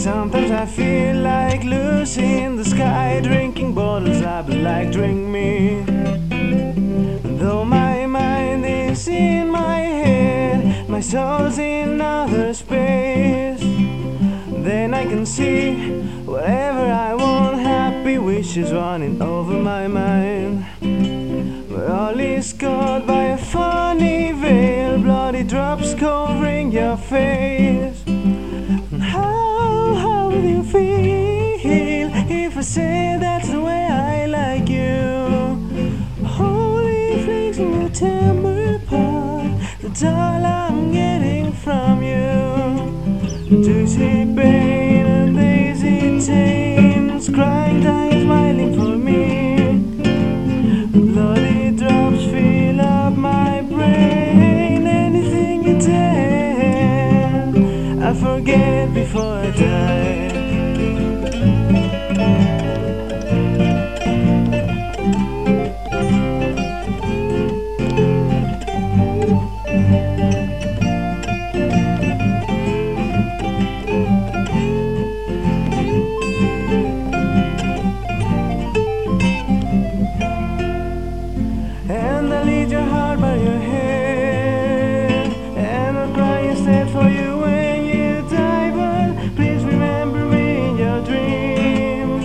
Sometimes I feel like losing the sky, drinking bottles up like drink me. Though my mind is in my head, my soul's in outer space. Then I can see whatever I want, happy wishes running over my mind. But all is caught by a funny veil, bloody drops covering your face. That's the way I like you? Holy flakes in your temper apart, that's all I'm getting from you. Juicy pain and daisy chains, crying time smiling for me. Bloody drops fill up my brain. Anything you tell, I forget before I die. And I'll cry instead for you when you die. But please remember me in your dreams.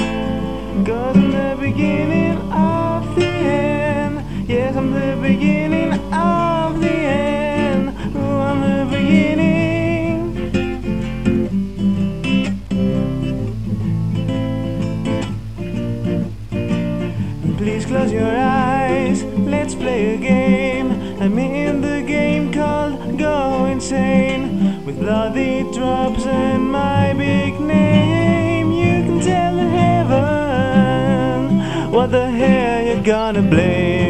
Cause I'm the beginning of the end. Yes, I'm the beginning of the end. I'm the beginning. Please close your eyes, Insane. With bloody drops and my big name, you can tell in heaven what the hell you're gonna blame.